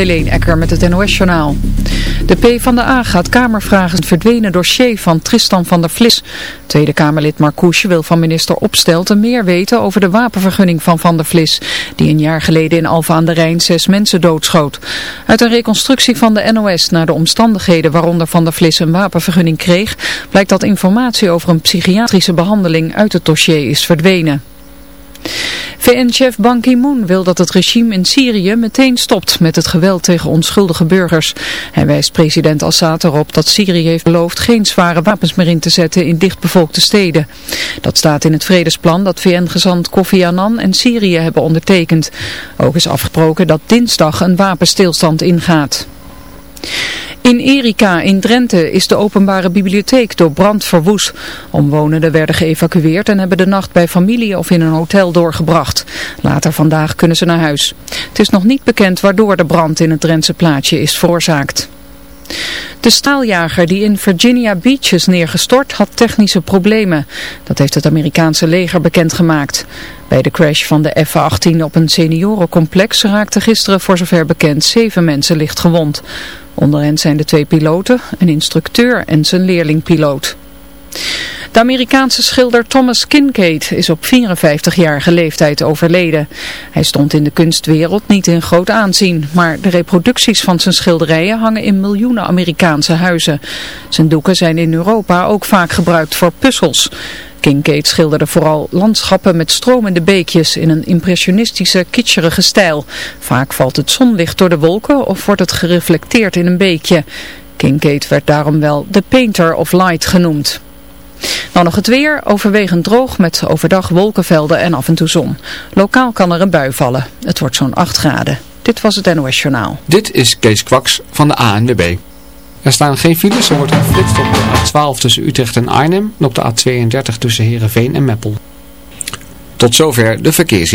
Helene Ecker met het NOS-journaal. De PvdA gaat Kamervragen verdwenen dossier van Tristan van der Vlis. Tweede Kamerlid Marcouche wil van minister Opstelten meer weten over de wapenvergunning van Van der Vlis, die een jaar geleden in Alfa aan de Rijn zes mensen doodschoot. Uit een reconstructie van de NOS naar de omstandigheden waaronder Van der Vlis een wapenvergunning kreeg, blijkt dat informatie over een psychiatrische behandeling uit het dossier is verdwenen. VN-chef Ban Ki-moon wil dat het regime in Syrië meteen stopt met het geweld tegen onschuldige burgers. Hij wijst president Assad erop dat Syrië heeft beloofd geen zware wapens meer in te zetten in dichtbevolkte steden. Dat staat in het vredesplan dat VN-gezant Kofi Annan en Syrië hebben ondertekend. Ook is afgesproken dat dinsdag een wapenstilstand ingaat. In Erika in Drenthe is de openbare bibliotheek door brand verwoest. Omwonenden werden geëvacueerd en hebben de nacht bij familie of in een hotel doorgebracht. Later vandaag kunnen ze naar huis. Het is nog niet bekend waardoor de brand in het Drentse plaatsje is veroorzaakt. De staaljager die in Virginia Beach is neergestort had technische problemen. Dat heeft het Amerikaanse leger bekendgemaakt. Bij de crash van de F-18 op een seniorencomplex raakten gisteren voor zover bekend zeven mensen licht gewond. Onder hen zijn de twee piloten, een instructeur en zijn leerlingpiloot. De Amerikaanse schilder Thomas Kincaid is op 54-jarige leeftijd overleden. Hij stond in de kunstwereld niet in groot aanzien, maar de reproducties van zijn schilderijen hangen in miljoenen Amerikaanse huizen. Zijn doeken zijn in Europa ook vaak gebruikt voor puzzels. Kincaid schilderde vooral landschappen met stromende beekjes in een impressionistische, kitscherige stijl. Vaak valt het zonlicht door de wolken of wordt het gereflecteerd in een beekje. Kincaid werd daarom wel de Painter of Light genoemd. Dan nog het weer, overwegend droog met overdag wolkenvelden en af en toe zon. Lokaal kan er een bui vallen. Het wordt zo'n 8 graden. Dit was het NOS Journaal. Dit is Kees Kwaks van de ANWB. Er staan geen files, er wordt geflitst op de A12 tussen Utrecht en Arnhem en op de A32 tussen Heerenveen en Meppel. Tot zover de verkeers.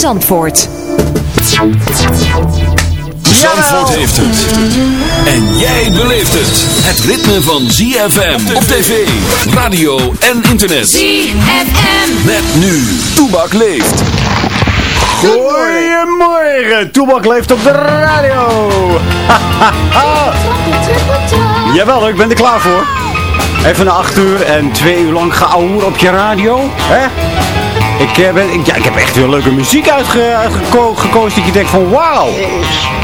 Zandvoort. Zandvoort heeft het. En jij beleeft het. Het ritme van ZFM op tv, radio en internet. ZFM. Met nu. Toebak leeft. Goedemorgen, Toebak leeft op de radio. Jawel, ik ben er klaar voor. Even na 8 uur en twee uur lang geouwer op je radio. Hè? Ik, eh, ik, heb echt heel leuke muziek uitge, uitgekozen dat je denkt van wauw.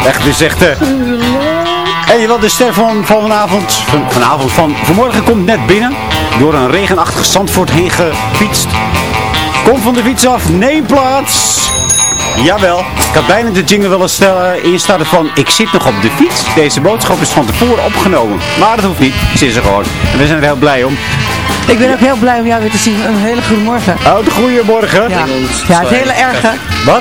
Echt, dit is echt... eh en wat de ster van, van vanavond, van, vanavond, van vanmorgen komt net binnen. Door een regenachtig Zandvoort heen gefietst. Kom van de fiets af, neem plaats. Jawel, ik had bijna de jingle willen stellen, instarten van ik zit nog op de fiets. Deze boodschap is van tevoren opgenomen. Maar dat hoeft niet, ze is er gewoon. En we zijn er heel blij om. Ik ben ook heel blij om jou weer te zien. Een hele goede morgen. Oh, de goeiemorgen. Ja, ja het hele erge. Wat?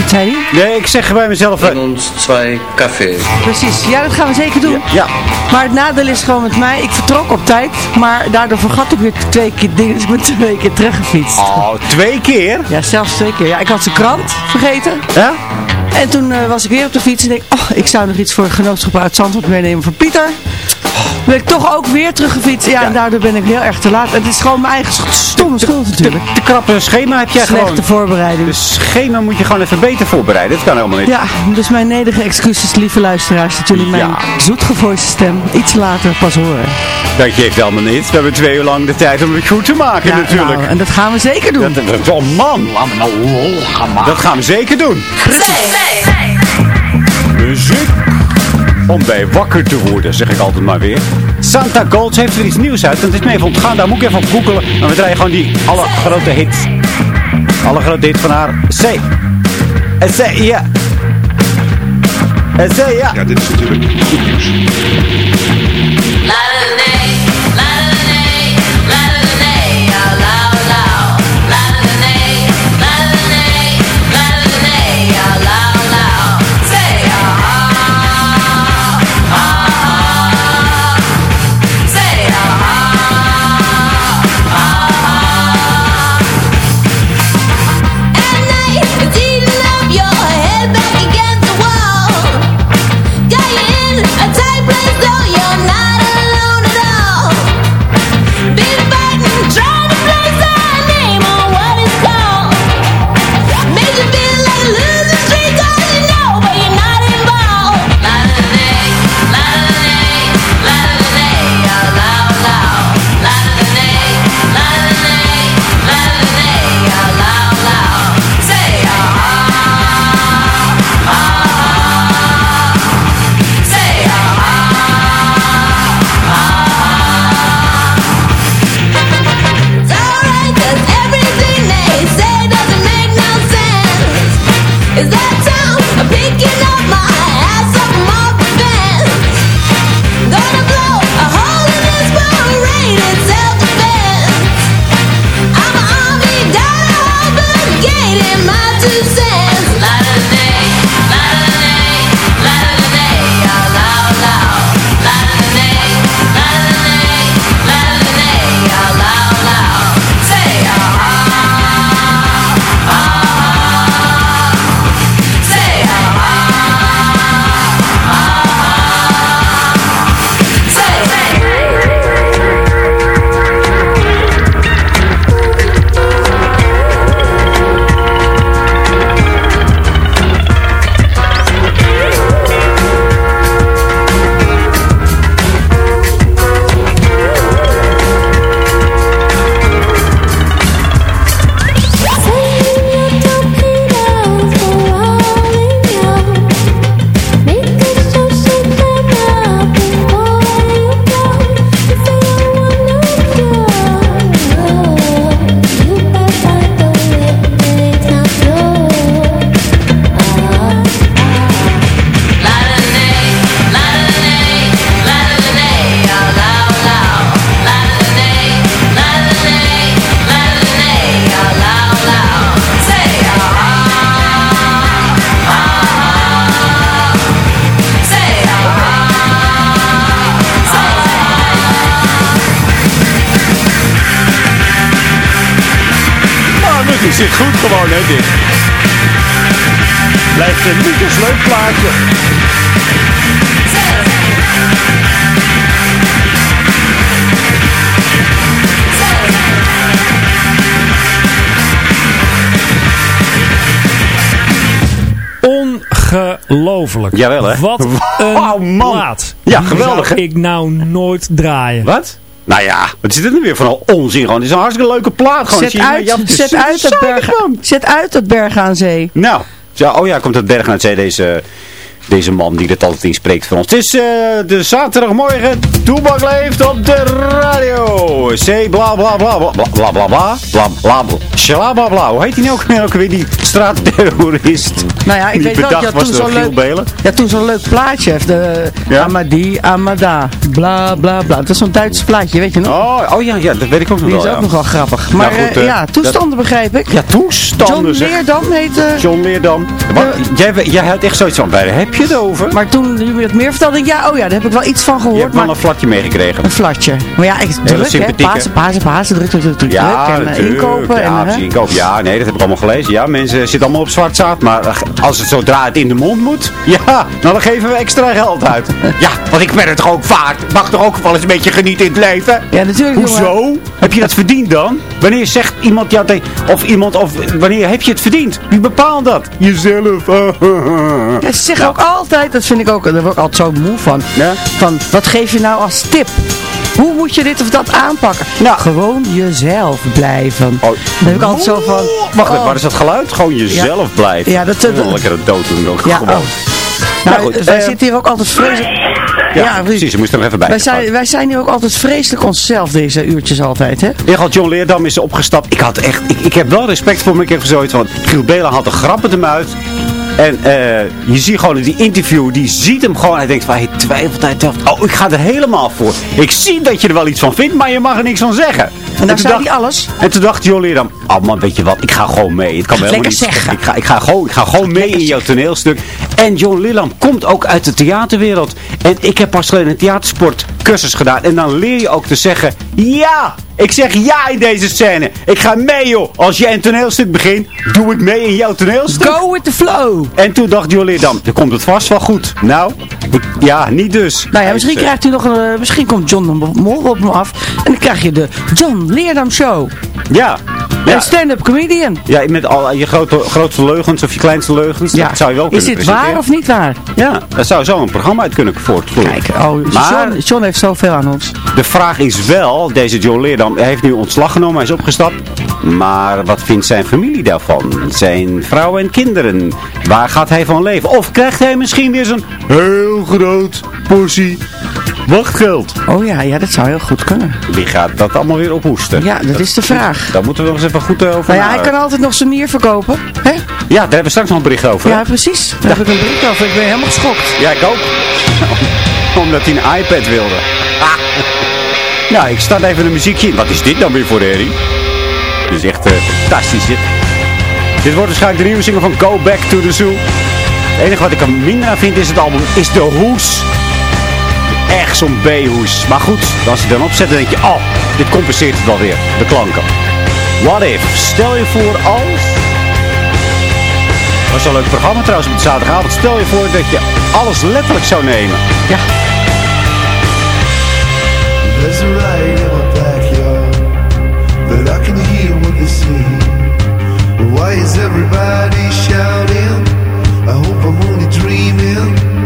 Wat zei hij? Nee, ik zeg bij mezelf... eh, ons twee café. Precies, ja dat gaan we zeker doen. ja, Maar het nadeel is gewoon met mij, ik vertrok op tijd, maar daardoor vergat ik weer twee keer dingen, dus ik ben twee keer teruggefietst. oh, twee keer? Ja, zelfs twee keer. Ja, ik had zijn krant vergeten. Ja? En toen eh, was ik weer op de fiets en denk oh, ik zou nog iets voor het genootschap uit Zandvoort meenemen voor Pieter. Ben ik toch ook weer teruggefietst. Ja, en daardoor ben ik heel erg te laat. Het is gewoon mijn eigen stomme schuld natuurlijk. De krappe schema heb jij Slechte gewoon. voorbereiding. De schema moet je gewoon even beter voorbereiden. Dat kan helemaal niet. Ja, dus mijn nederige excuses, lieve luisteraars, dat jullie mijn Ja. zoetgevoiste stem iets later pas horen. Dat geeft helemaal niet. We hebben twee uur lang de tijd om het goed te maken Ja, natuurlijk. nou, en dat gaan we zeker doen. Dat, dat, oh man, laat me nou lol gaan maken. Dat gaan we zeker doen. Muziek. Om bij wakker te worden, zeg ik altijd maar weer. Santa Gold heeft er iets nieuws uit. En het is me even ontgaan. Daar moet ik even op googelen. Maar we draaien gewoon die alle grote hits. Alle grote hits van haar. C. En C, ja. En C, ja. Ja, dit is natuurlijk goed nieuws. Ongelooflijk. Jawel, hè? Wat een Oh, man. plaat. Ja, geweldig, zou hè? ik nou nooit draaien. Wat? Nou ja, wat zit er nu weer van al onzin gewoon? Het is een hartstikke leuke plaat gewoon. Zet je, uit, zet uit, dat berg, zet uit dat berg aan zee. Nou, ja, oh ja, komt het berg uit zee, deze, deze man die dit altijd inspreekt voor ons. Het is eh, de zaterdagmorgen, Toebak leeft op de radio. C bla bla bla bla bla bla bla bla bla bla bla bla. Hoe heet die nou ook weer, ook weer die straatterrorist? Nou ja, ik Die weet wel dat was toen zo'n leuk, ja, toen zo'n leuk plaatje heeft. De Ja? Amadi, Amada, bla bla bla. Dat is zo'n Duits plaatje, weet je nog? Oh, oh ja, ja, dat weet ik ook nog Die wel. is ook ja. nogal grappig. Maar Nou goed, eh, eh, ja, toestanden begrijp ik. Ja, toestanden John. Leerdam heet... eh, John Leerdam. Jij, jij had echt zoiets van, waar heb je het over? Maar toen je me dat meer vertelde, denk ik, ja, oh ja, daar heb ik wel iets van Je gehoord. hebt wel Maar een flatje meegekregen. een flatje. Maar ja, ik druk, hè. Pasen, pasen, pasen, druk, druk, druk, druk. Ja. En eh, natuurlijk. inkopen. Ja, en, inkopen. Ja, nee, dat heb ik allemaal gelezen. Ja, mensen zitten allemaal op zwart zaad. Maar eh, als het zodra het in de mond moet, ja, nou dan geven we extra geld uit. Ja, want ik ben het toch ook vaart. Mag toch ook wel eens een beetje genieten in het leven? Ja, natuurlijk. jongen. Hoezo? Heb je dat verdiend dan? Wanneer zegt iemand jou tegen, of iemand, of wanneer heb je het verdiend? Wie bepaalt dat? Jezelf. Ja, ze zeggen ook altijd, dat vind ik ook, daar word ik altijd zo moe van. Ja? Van, wat geef je nou als tip? Hoe moet je dit of dat aanpakken? Nou. Gewoon jezelf blijven. Oh. Dan heb ik altijd zo van... Wacht, oh. waar is dat geluid? Gewoon jezelf blijven. Ja, dat- dat- Wel een lekkere dood doen ook Ja, gewoon. oh. Nou, goed, wij eh, zitten hier ook altijd vreselijk... Ja, precies. Je moest er nog even bij. Wij zijn, wij zijn hier ook altijd vreselijk onszelf deze uurtjes altijd, hè? Ik had John Leerdam is opgestapt. Ik, had echt, ik, ik heb wel respect voor hem. Ik heb zoiets van, Giel Belen had een grap met hem uit. En eh, je ziet gewoon in die interview, die ziet hem gewoon. Hij denkt van, hij twijfelt, hij twijfelt. Oh, ik ga er helemaal voor. Ik zie dat je er wel iets van vindt, maar je mag er niks van zeggen. Toen zei dacht- hij alles. En toen dacht John Leerdam, oh man, weet je wat, ik ga gewoon mee. Het kan me helemaal lekker niet zeggen. Ik ga, ik ga gewoon, ik ga gewoon mee in jouw toneelstuk. En John Leerdam komt ook uit de theaterwereld. En ik heb pas geleden een theatersportcursus gedaan. En dan leer je ook te zeggen, ja, ik zeg ja in deze scène. Ik ga mee joh. Als jij een toneelstuk begint, doe ik mee in jouw toneelstuk. Go with the flow. En toen dacht John Leerdam, dan komt het vast wel goed. Nou, ik- ja, niet dus. Nou ja, misschien krijgt u nog een... eh, misschien komt John de Mol op hem af. En dan krijg je de John Leerdam Show. Ja, ja. Een stand-up comedian. Ja, met al je grote, grootste leugens of je kleinste leugens. Dat zou je wel Is kunnen dit waar of niet waar? Ja, dat zou zo een programma uit kunnen voortvoeren. Kijk, oh, Maar- John, John heeft zoveel aan ons. De vraag is wel, deze John Leerdam heeft nu ontslag genomen, hij is opgestapt. Maar wat vindt zijn familie daarvan? Zijn vrouw en kinderen? Waar gaat hij van leven? Of krijgt hij misschien weer zo'n heel groot portie wachtgeld? Oh ja, ja, dat zou heel goed kunnen. Wie gaat dat allemaal weer ophoesten? Ja, dat is de vraag. Daar moeten we nog eens even goed eh, over Nou ja, hij kan altijd nog zijn nier verkopen. Hè? Ja, daar hebben we straks nog een bericht over. hè? Ja, precies. Daar heb ik een bericht over. Ik ben helemaal geschokt. Ja, ik ook. Omdat hij een iPad wilde. Ah. Nou, ik start even een muziekje in. Wat is dit dan weer voor herrie? Dit is echt eh, fantastisch dit. Dit wordt waarschijnlijk de nieuwe single van Go Back to the Zoo. Het enige wat ik er minder aan vind is het album, is de hoes. Echt zo'n B-hoes. Maar goed, als je dan opzet, dan denk je, oh, dit compenseert het wel weer. De klanken. What if? Stel je voor als... Dat was een leuk programma trouwens op de zaterdagavond. Stel je voor dat je alles letterlijk zou nemen. Ja. There's a riot in my backyard, but I can hear what they say. Why is everybody shouting? I hope I'm only dreaming.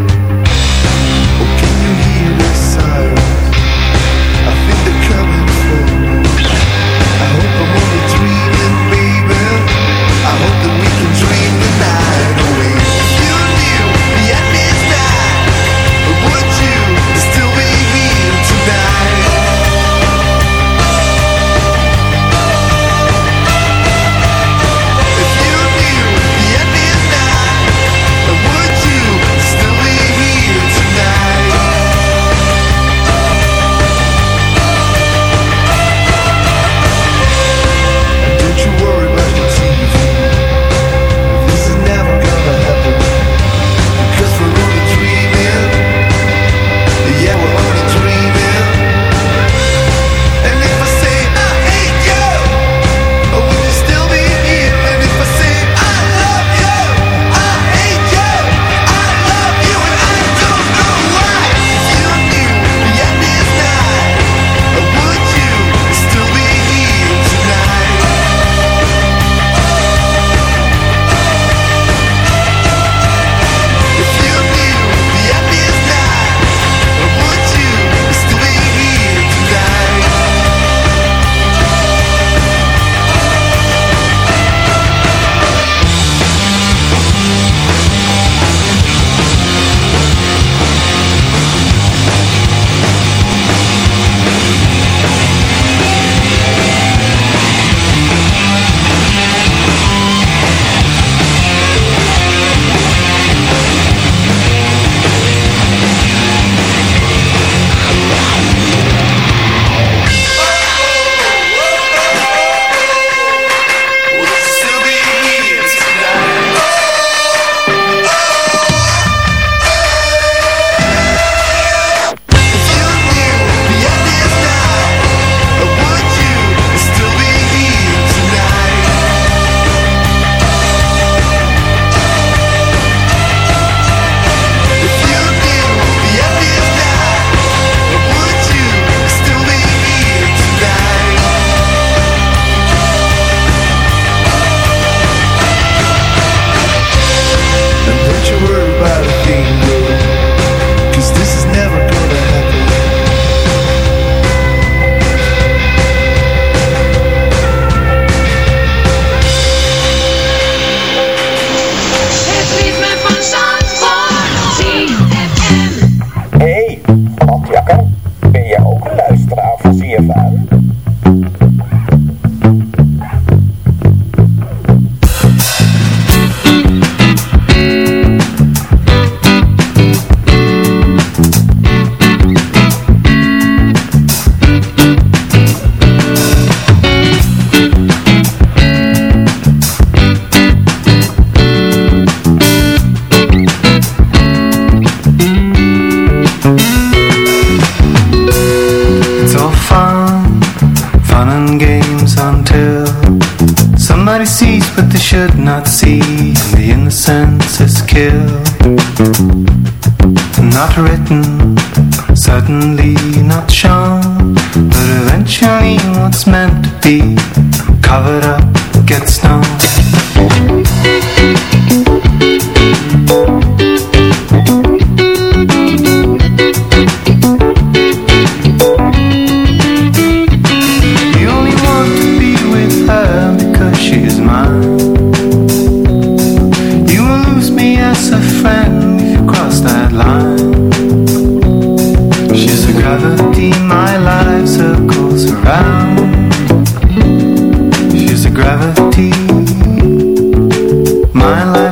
Not written, my life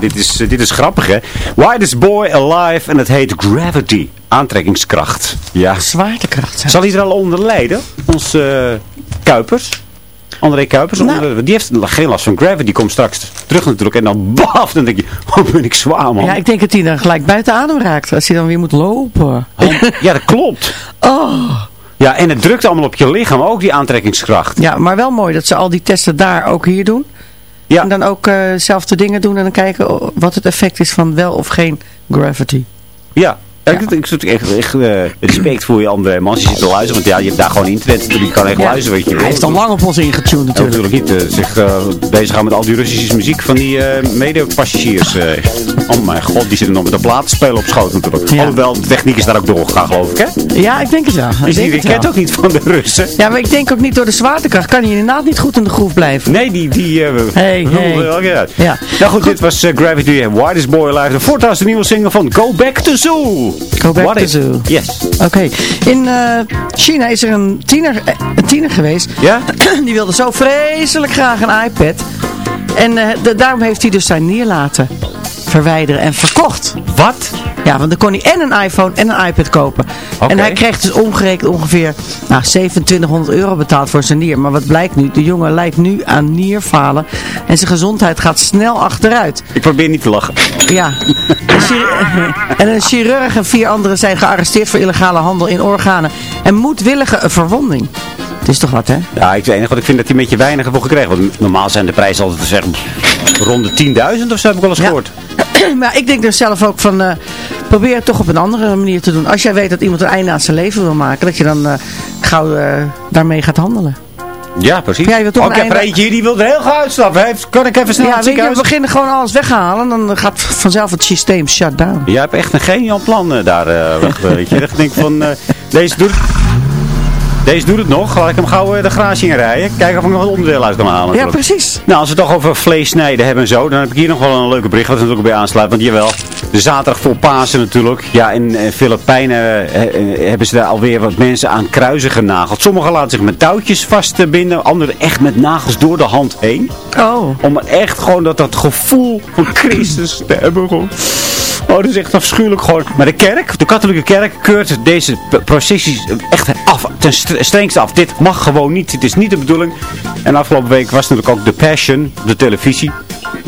Dit is, eh, dit is grappig, hè? Widest Boy Alive en het heet Gravity. Aantrekkingskracht. Ja. Zwaartekracht. Zal hij er al onder lijden? Ons eh, Kuipers? André Kuipers? Nou. Onder- die heeft geen last van Gravity. Die komt straks terug natuurlijk. En dan baf, dan denk je, oh ben ik zwaar, man. Ja, ik denk dat hij dan gelijk buiten adem raakt. Als hij dan weer moet lopen. Ja, dat klopt. Oh. Ja, en het drukt allemaal op je lichaam, ook die aantrekkingskracht. Ja, maar wel mooi dat ze al die testen daar ook hier doen. Ja. En dan ook eh zelfde dingen doen en dan kijken wat het effect is van wel of geen gravity. Ja. Ik, ik, echt, echt respect voor je André, man. Je zit te luisteren, want ja, je hebt daar gewoon internet, dus je kan echt Ja. luisteren, weet je. Hij heeft al lang op ons ingetuned Ja, natuurlijk. natuurlijk niet. eh, zich eh, bezig gaan met al die Russische muziek van die medepassagiers. oh mijn god, die zitten nog met de platen spelen op schoot natuurlijk. Ja. Alhoewel, de techniek is daar ook doorgegaan geloof ik, hè? Ja, ik denk het wel. Ik Is die raket ook niet van de Russen? Ja, maar ik denk ook niet door de zwaartekracht kan hij inderdaad niet goed in de groef blijven. Nee, die... die Hey, hey. ja. Ja. Nou goed, dit was Gravity en Widest Boy Alive. De voortaas de nieuwe single van Go Back to Zoo. Go back What to is- zoo. Yes. Oké. In eh, China is er een tiener, eh, een tiener geweest. Ja? Die wilde zo vreselijk graag een iPad. En eh, de- daarom heeft hij dus zijn neer laten verwijderen en verkocht. Wat? Ja, want dan kon hij en een iPhone en een iPad kopen. En hij kreeg dus omgerekend ongeveer nou, 2700 euro betaald voor zijn nier. Maar wat blijkt nu? De jongen lijdt nu aan nierfalen. En zijn gezondheid gaat snel achteruit. Ik probeer niet te lachen. Ja. En een chirurg en vier anderen zijn gearresteerd voor illegale handel in organen. En moedwillige verwonding. Het is toch wat, hè? Ja, ik, het enige wat ik vind dat hij een beetje weinig heeft voor gekregen. Want normaal zijn de prijzen altijd te zeggen pff, rond de 10.000 of zo heb ik wel eens Ja. gehoord. maar ik denk dus zelf ook van, eh, probeer het toch op een andere manier te doen. Als jij weet dat iemand een einde aan zijn leven wil maken, dat je dan eh, gauw eh, daarmee gaat handelen. Ja, precies. Ja, je toch oh, een ik heb er eentje die wil er heel graag uitstappen. Heeft- Kan ik even snel Ja, weet je, we beginnen gewoon alles weghalen. Dan gaat vanzelf het systeem shut down. Jij hebt echt een geniaal plan daar, weg, weet je. Ik denk van, eh, deze doet Deze doet het nog. Laat ik hem gauw eh, de garage in rijden. Kijken of ik nog wat onderdeel uit kan halen. Ja, precies. Nou, als we het toch over vlees snijden hebben en zo, dan heb ik hier nog wel een leuke bericht wat natuurlijk bij aansluit. Want jawel, de zaterdag voor Pasen natuurlijk. Ja, in eh, Filipijnen eh, hebben ze daar alweer wat mensen aan kruisen genageld. Sommigen laten zich met touwtjes vastbinden, anderen echt met nagels door de hand heen. Oh. Om echt gewoon dat, dat gevoel van Christus te hebben gewoon. Oh, dat is echt afschuwelijk gewoon. Maar de kerk, de katholieke kerk, keurt deze processies echt af, ten st- strengste af. Dit mag gewoon niet. Dit is niet de bedoeling. En afgelopen week was natuurlijk ook The Passion op de televisie.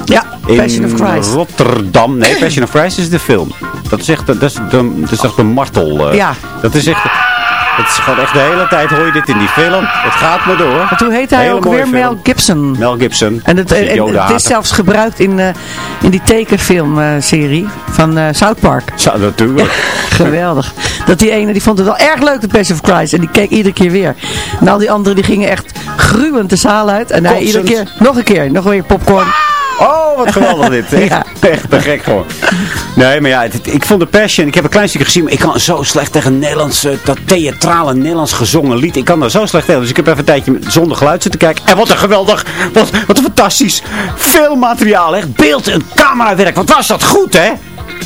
Ja, In Passion of Christ. Rotterdam. Nee, Passion of Christ is de film. Dat is echt, dat is, de, dat is echt een martel. eh. Ja. Dat is echt... Het is gewoon echt de hele tijd hoor je dit in die film. Het gaat maar door. Want hoe heet hij Hele ook weer? film. Mel Gibson. Mel Gibson. En het, en- en Yoda het is zelfs gebruikt in, eh, in die tekenfilmserie van eh, South Park. Zo, natuurlijk. Geweldig. Dat die ene, die vond het wel erg leuk, de Passion of Christ. En die keek iedere keer weer. En al die anderen, die gingen echt gruwend de zaal uit. En hij iedere keer, nog een keer, nog weer popcorn. Oh, wat geweldig dit. Echt, Ja. echt te gek gewoon. Nee, maar ja, het- ik vond de Passion, ik heb een klein stukje gezien, maar ik kan zo slecht tegen Nederlands, eh, dat theatrale Nederlands gezongen lied. Ik kan daar zo slecht tegen. Dus ik heb even een tijdje zonder geluid zitten kijken. En wat een geweldig, wat, wat een fantastisch filmmateriaal. Echt beeld- en camerawerk. Wat was dat goed, hè?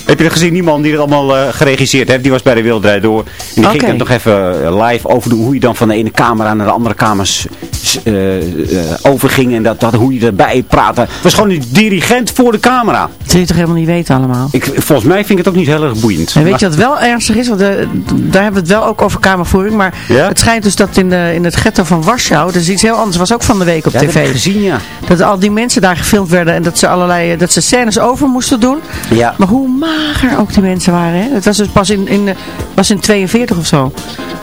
Heb je er gezien? Niemand die het allemaal eh, geregisseerd heeft. Die was bij de Wildrijd door. En die ging het nog even eh, live over doen. Hoe je dan van de ene camera naar de andere kamers eh, overging. En dat, dat, hoe je erbij praatte. Het was gewoon een dirigent voor de camera. Dat zul je toch helemaal niet weten allemaal. Ik, volgens mij vind ik het ook niet heel erg boeiend. En weet je wat wel ernstig is? Want daar hebben we het wel ook over kamervoering. Maar Ja? het schijnt dus dat in, de, in het ghetto van Warschau, dat is iets heel anders, was ook van de week op Ja, dat tv. heb ik gezien, ja. Dat al die mensen daar gefilmd werden en dat ze allerlei dat ze scènes over moesten doen. Ja. Maar hoe mager ook die mensen waren. Hè? Het was dus pas in, in, eh, was in 42 of zo.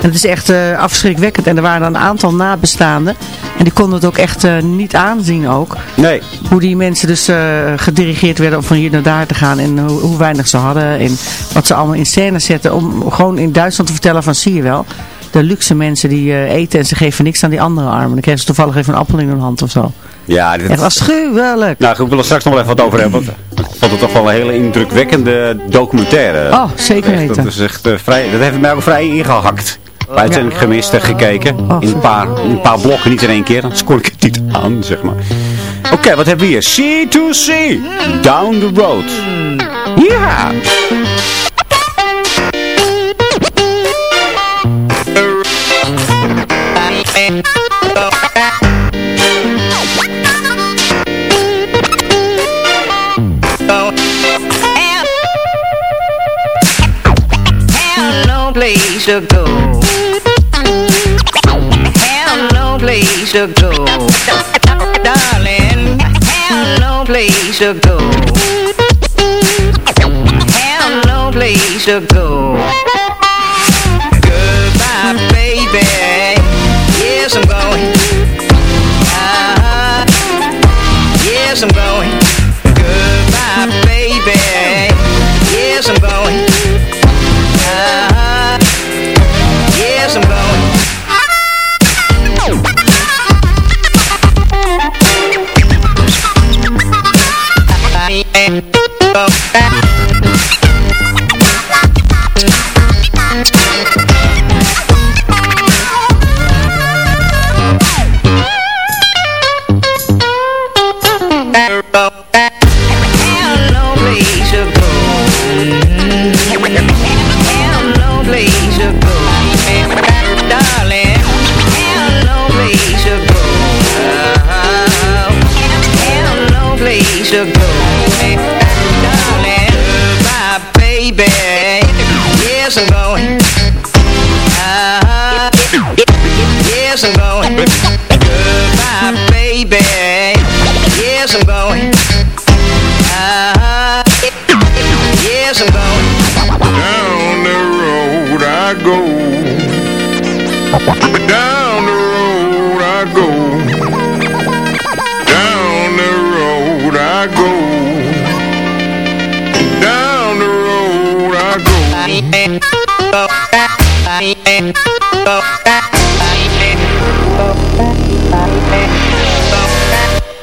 En het is echt eh, afschrikwekkend. En er waren dan een aantal nabestaanden. En die konden het ook echt eh, niet aanzien ook. Nee. Hoe die mensen dus gedirigeerd werden om van hier naar daar te gaan. En hoe, hoe weinig ze hadden. En wat ze allemaal in scène zetten. Om gewoon in Duitsland te vertellen van zie je wel. De luxe mensen die eten en ze geven niks aan die andere armen. Dan kregen ze toevallig even een appel in hun hand of zo. Ja, dit, Echt afschuwelijk. nou goed, ik wil er straks nog wel even wat over hebben. Want ik vond het toch wel een hele indrukwekkende documentaire. Oh, zeker Echt, weten. Dat, is echt, eh, vrij, dat heeft mij ook vrij ingehakt. Uitzending gemist en gekeken. Oh, in, een paar, in een paar blokken, niet in één keer. Dan scoor ik het niet aan, zeg maar. Oké, wat hebben we hier? C2C. Down the road. Ja. Have to go. Have no place to go. Darling, have no place to go. Have no place to go. Goodbye, baby. Yes, I'm going. Ah, yes, I'm going.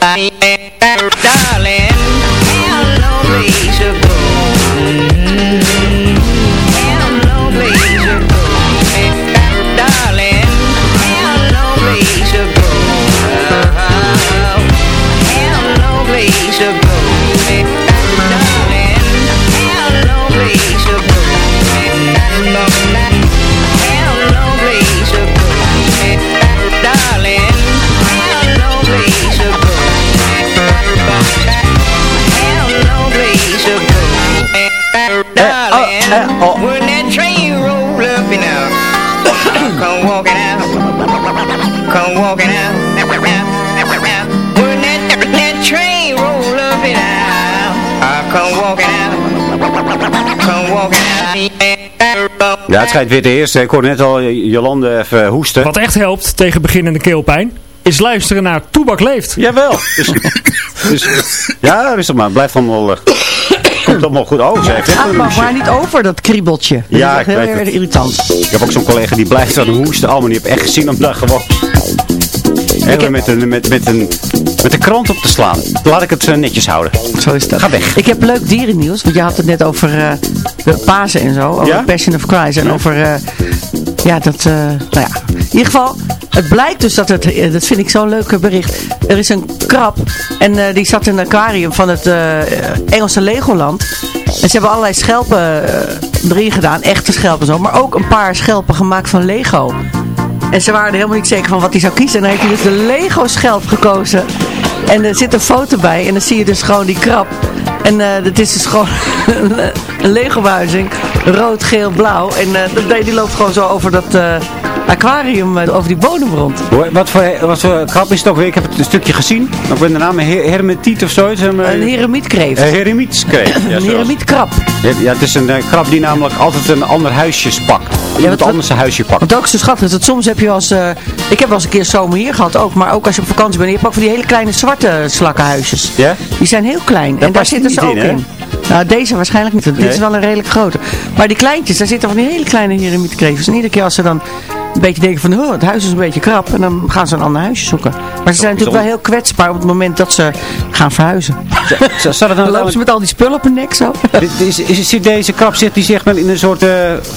I Ja, het schijnt weer te eerste. Ik hoorde net al Jolande even hoesten. Wat echt helpt tegen beginnende keelpijn, is luisteren naar Toebak Leeft. Jawel. Dus, dus, ja, rustig maar. Blijf allemaal... Uh, komt allemaal goed over. Zeg. Het maar, maar niet over dat kriebeltje. Dat Ja, is echt ik heel weet erg het. irritant. Ik heb ook zo'n collega die blijft aan de hoesten. Allemaal niet heb echt gezien om daar gewoon... Met, een, met, met, een, met een krant op te slaan. Laat ik het eh, netjes houden. Zo is dat. Ga weg. Ik heb leuk dierennieuws, want je had het net over eh, de Pasen en zo. Over Ja? Passion of Christ en over, eh, ja, dat, eh, nou ja. In ieder geval, het blijkt dus dat het, dat vind ik zo'n leuk bericht. Er is een krab en eh, die zat in een aquarium van het eh, Engelse Legoland. En ze hebben allerlei schelpen erin gedaan, echte schelpen zo. Maar ook een paar schelpen gemaakt van Lego. En ze waren helemaal niet zeker van wat hij zou kiezen. En dan heeft hij dus de Lego schelp gekozen. En er zit een foto bij. En dan zie je dus gewoon die krab. En eh dat is dus gewoon een Lego-buizing. Rood, geel, blauw. En eh, die loopt gewoon zo over dat eh, aquarium, eh, over die bodem rond. Wat voor, wat voor krab is het ook weer? Ik heb het een stukje gezien. Ik ben de naam Her Hermetiet of zoiets. Een Een heremietkreeft. Uh, Heremietkreeft. Ja, een zo. heremietkrab. Ja, het is een eh, krab die namelijk altijd een ander huisje pakt. Iemand wat- anders zijn huisje pakt. Want ook zo schattig is dat soms heb je als... eh, ik heb wel eens een keer zomer hier gehad ook. Maar ook als je op vakantie bent. Je hebt ook van die hele kleine zwarte slakkenhuisjes. Ja? Die zijn heel klein. en daar zitten ze ook in. Nou, deze waarschijnlijk niet. Dit is wel een redelijk grote. Maar die kleintjes, daar zitten van die hele kleine heremietkreeftjes. En iedere keer als ze dan een beetje denken van... Oh, het huis is een beetje krap. En dan gaan ze een ander huisje zoeken. Maar ze zijn natuurlijk wel heel kwetsbaar op het moment dat ze gaan verhuizen. Z- Dan lopen ze met al die spullen op hun nek zo. Is, is, zit deze krab zit die zeg maar in een soort eh,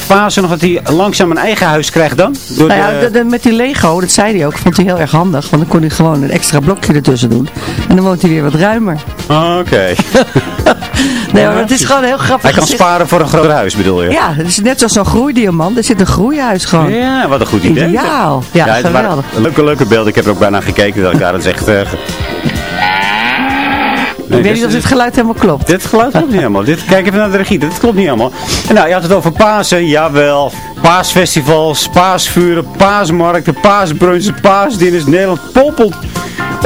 fase nog dat hij langzaam een eigen huis krijgt dan? Door Nou ja, de- de- de- met die Lego, dat zei hij ook, vond hij heel erg handig. Want dan kon hij gewoon een extra blokje ertussen doen. En dan woont hij weer wat ruimer. Ah, Oké. Nee, maar het is gewoon heel grappig. Hij kan gezicht. sparen voor een groter huis bedoel je? Ja, het is net zoals zo'n groeidiamant. Er zit een groeihuis gewoon. Ja, wat een goed idee. Ideaal. Ja, waren geweldig. leuke, leuke beelden. Ik heb er ook bijna gekeken. Dat ik daar het echt... eh, Nee, ik weet niet of is- dit geluid helemaal klopt. Dit geluid klopt niet helemaal. Dit, kijk even naar de regie. Dit klopt niet helemaal. En nou, je had het over Pasen. Jawel. Paasfestivals, paasvuren, paasmarkten, paasbrunchen, paasdinners. Nederland popelt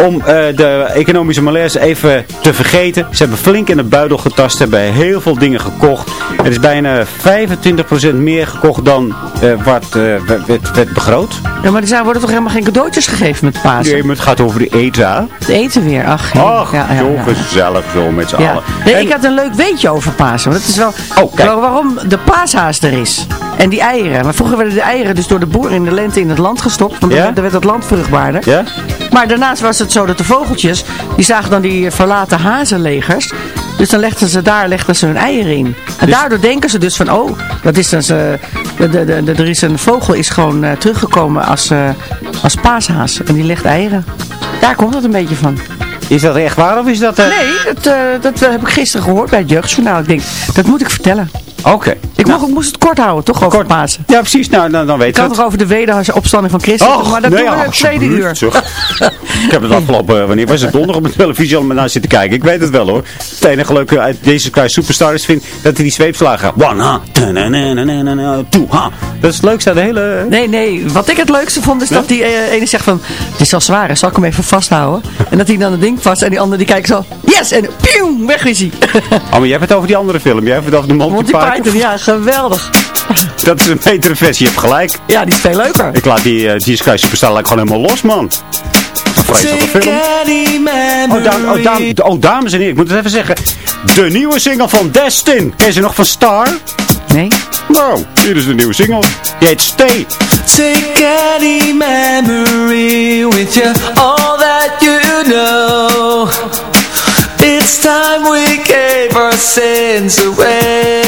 om eh, de economische malaise even te vergeten. Ze hebben flink in de buidel getast. Hebben heel veel dingen gekocht. Er is bijna 25% meer gekocht dan eh, wat eh, werd, werd, werd begroot. Ja, maar er zijn, worden toch helemaal geen cadeautjes gegeven met Pasen? Nee, maar het gaat over de ETA. Het eten weer, ach. ja. Ach, ja, ja, zo ja. gezellig zo met z'n Ja. allen. Nee, En- ik had een leuk weetje over Pasen. Want het is wel Oh, kijk. waar- waarom de paashaas er is. En die eieren. Maar vroeger werden de eieren dus door de boer in de lente in het land gestopt. Want dan werd- dan werd het land vruchtbaarder. Ja? Maar daarnaast was het zo dat de vogeltjes, die zagen dan die verlaten hazenlegers. Dus dan legden ze daar legden ze hun eieren in. En Dus- daardoor denken ze dus van, oh, dat is dus, de, de, de, er is een vogel is gewoon eh, teruggekomen als, eh, als paashaas. En die legt eieren. Daar komt het een beetje van. Is dat echt waar of is dat... eh, Nee, dat, dat heb ik gisteren gehoord bij het jeugdjournaal. Ik denk, dat moet ik vertellen. Oké. Ik, mag, ik moest het kort houden, toch, over Pasen. Ja, precies. Nou, dan, dan weet Ik je had het. nog over de wederopstanding van Christus, maar dat nee, doen we het tweede uur. ik heb het afgelopen, eh, wanneer was het donderdag op de televisie allemaal naar zitten kijken. Ik weet het wel hoor. Het enige leuke uit deze Christ Superstar is vind, dat hij die zweepslagen. One ha, two ha. Dat is het leukste aan de hele... Nee, nee. Wat ik het leukste vond is dat die eh, ene zegt van... Het is al zwaar, hè, zal ik hem even vasthouden? En dat hij dan het ding vast en die andere die kijkt zo... Yes! En pieuw, weg is hij. Oh, maar jij hebt het over die andere film. Jij hebt het over de Monty, Monty Python. Ja, geweldig. Dat is een betere versie. Je hebt gelijk. Ja, die is veel leuker. Ik laat die uh, Jesus Christ Superstar gewoon helemaal los, man. Vreselijke film. Oh, dam- oh, dam- oh, dames en heren, ik moet het even zeggen. De nieuwe single van Destin. Ken je ze nog van Star? Nee? Nou, hier is de nieuwe single. Die heet Stay. Take any memory with you, all that you know. It's time we gave our sins away.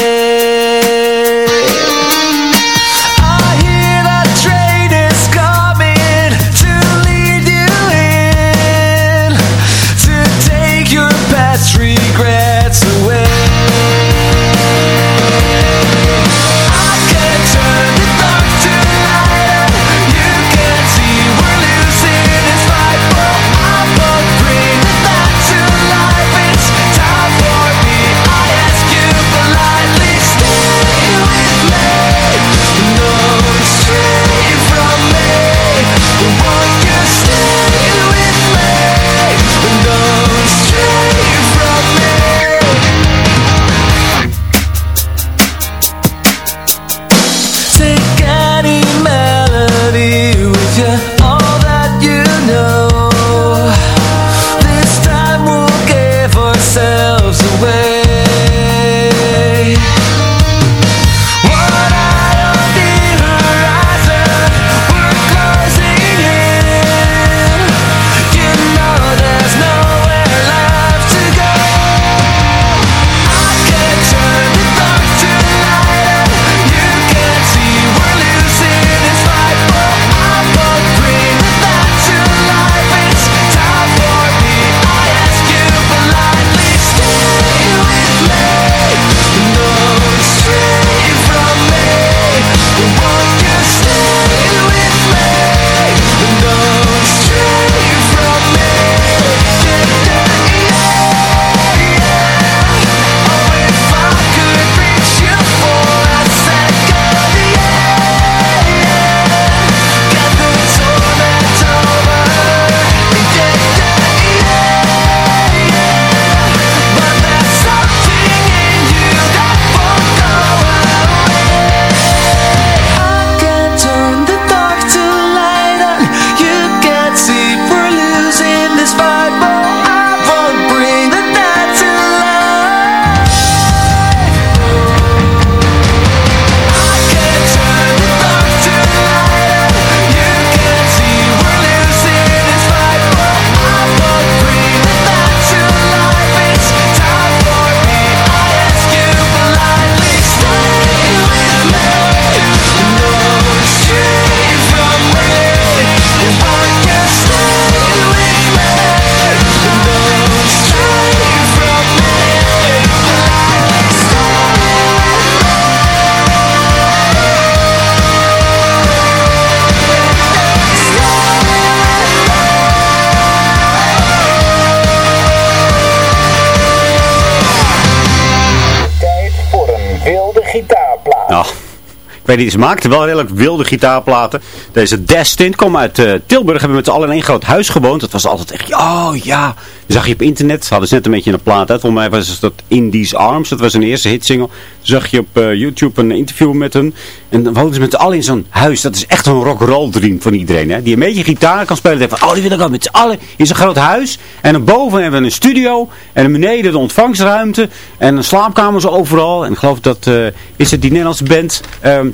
Weet ze maakten wel redelijk wilde gitaarplaten. Deze Destin kwam uit eh, Tilburg, hebben met z'n allen in één groot huis gewoond. Dat was altijd echt, oh ja. Zag je op internet, hadden ze net een beetje een plaat uit. Volgens mij was dat Indies Arms, dat was een eerste hitsingle. Zag je op eh, YouTube een interview met hen. En dan woonden ze met z'n allen in zo'n huis. Dat is echt een rock'n'roll dream van iedereen. Hè? Die een beetje gitaar kan spelen. Denkt van, oh die wil ik ook met z'n allen in zo'n groot huis. En dan boven hebben we een studio. En beneden de ontvangstruimte. En een slaapkamer zo overal. En ik geloof dat, eh, is het die Nederlandse band... ehm,